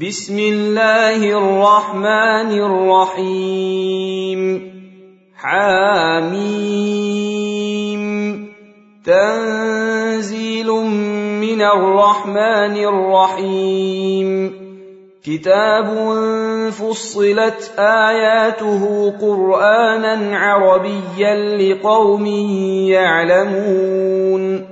بسم الله الرحمن الرحيم. حاميم تنزيل من الرحمن الرحيم. كتاب فصلت آياته قرآنا عربيا لقوم يعلمون.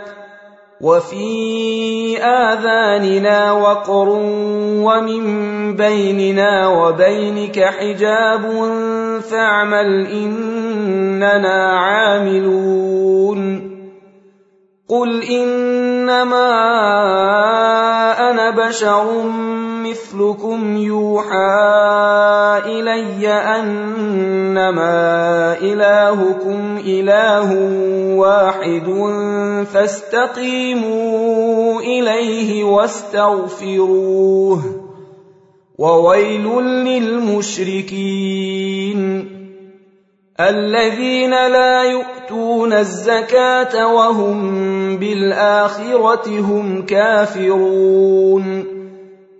وفي آذاننا وقر ومن بيننا وبينك حجاب فاعمل إننا عاملون. قل إنما أنا بشر مثلكم يوحى إلي أنما إلهكم إله واحد فاستقيموا إليه واستغفروه وويل للمشركين الذين لا يؤتون الزكاة وهم بالآخرة هم كافرون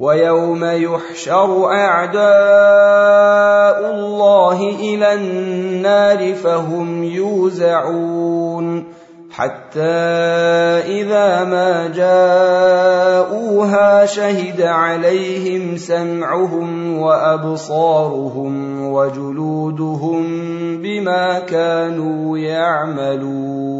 ويوم يحشر أعداء الله إلى النار فهم يوزعون حتى إذا ما جاءوها شهد عليهم سمعهم وأبصارهم وجلودهم بما كانوا يعملون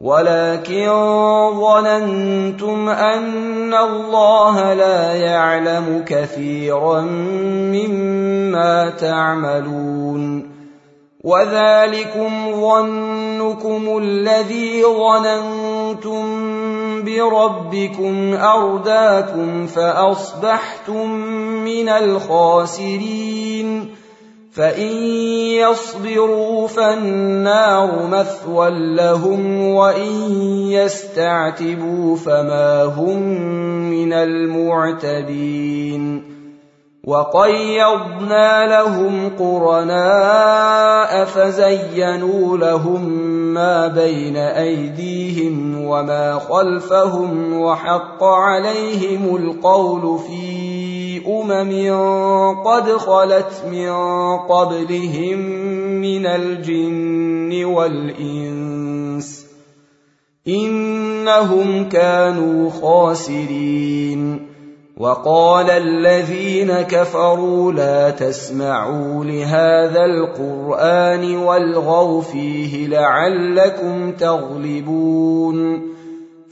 ولكن ظننتم ان الله لا يعلم كثيرا مما تعملون وذلكم ظنكم الذي ظننتم بربكم ارداكم فاصبحتم من الخاسرين فان يصبروا فالنار مثوى لهم وان يستعتبوا فما هم من المعتدين وقيضنا لهم قرناء فزينوا لهم ما بين ايديهم وما خلفهم وحق عليهم القول امم قد خلت من قبلهم من الجن والانس انهم كانوا خاسرين وقال الذين كفروا لا تسمعوا لهذا القران والغوا فيه لعلكم تغلبون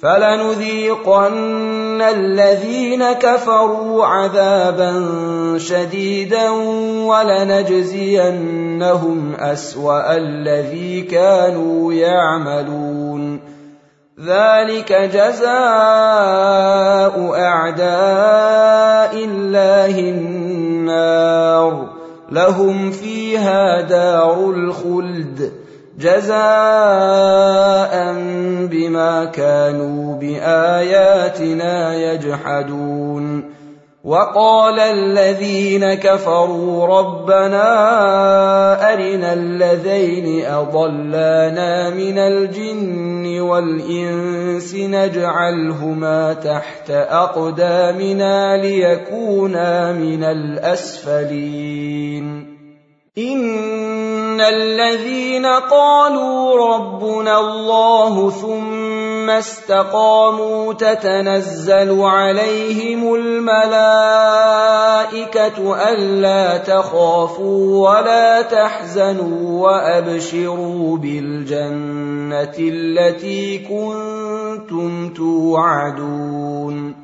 فلنذيقن الذين كفروا عذابا شديدا ولنجزينهم أسوأ الذي كانوا يعملون. ذلك جزاء أعداء الله النار. لهم الخلد جزاء بما كانوا بآياتنا يجحدون. وقال الذين كفروا ربنا أرنا الذين أضلانا من الجن والإنس نجعلهما تحت أقدامنا ليكونا من الأسفلين. ان الذين قالوا ربنا الله ثم استقاموا تتنزل عليهم الملائكه الا تخافوا ولا تحزنوا وابشروا بالجنه التي كنتم توعدون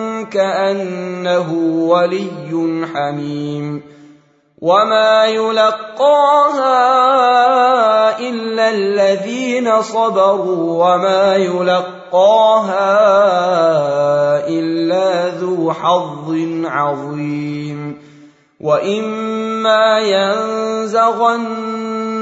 كأنه ولي حميم. وما يلقاها إلا الذين صبروا وما يلقاها إلا ذو حظ عظيم. وإما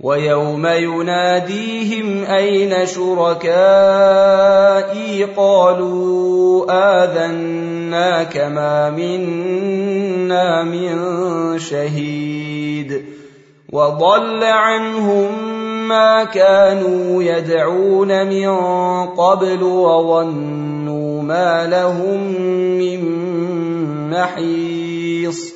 ويوم يناديهم أين شركائي قالوا آذناك ما منا من شهيد وضل عنهم ما كانوا يدعون من قبل وظنوا ما لهم من محيص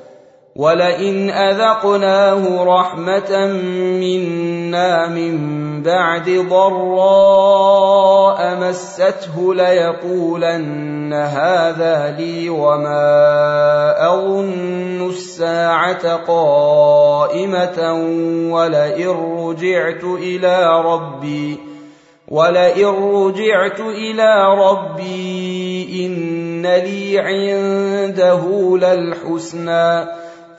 ولئن اذقناه رحمه منا من بعد ضراء مسته ليقولن هذا لي وما اظن الساعة قائمه ولئن رجعت إلى ربي ولئن رجعت إلى ربي ان لي عنده للحسنى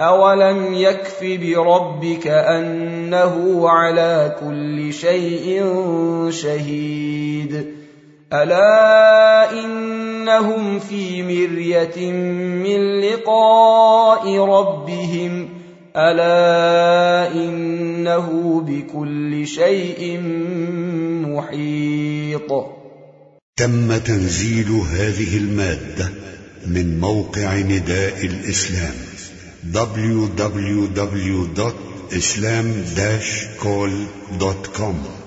اولم يكف بربك انه على كل شيء شهيد الا انهم في مريه من لقاء ربهم الا انه بكل شيء محيط تم تنزيل هذه المادة من موقع نداء الإسلام. www.islam-call.com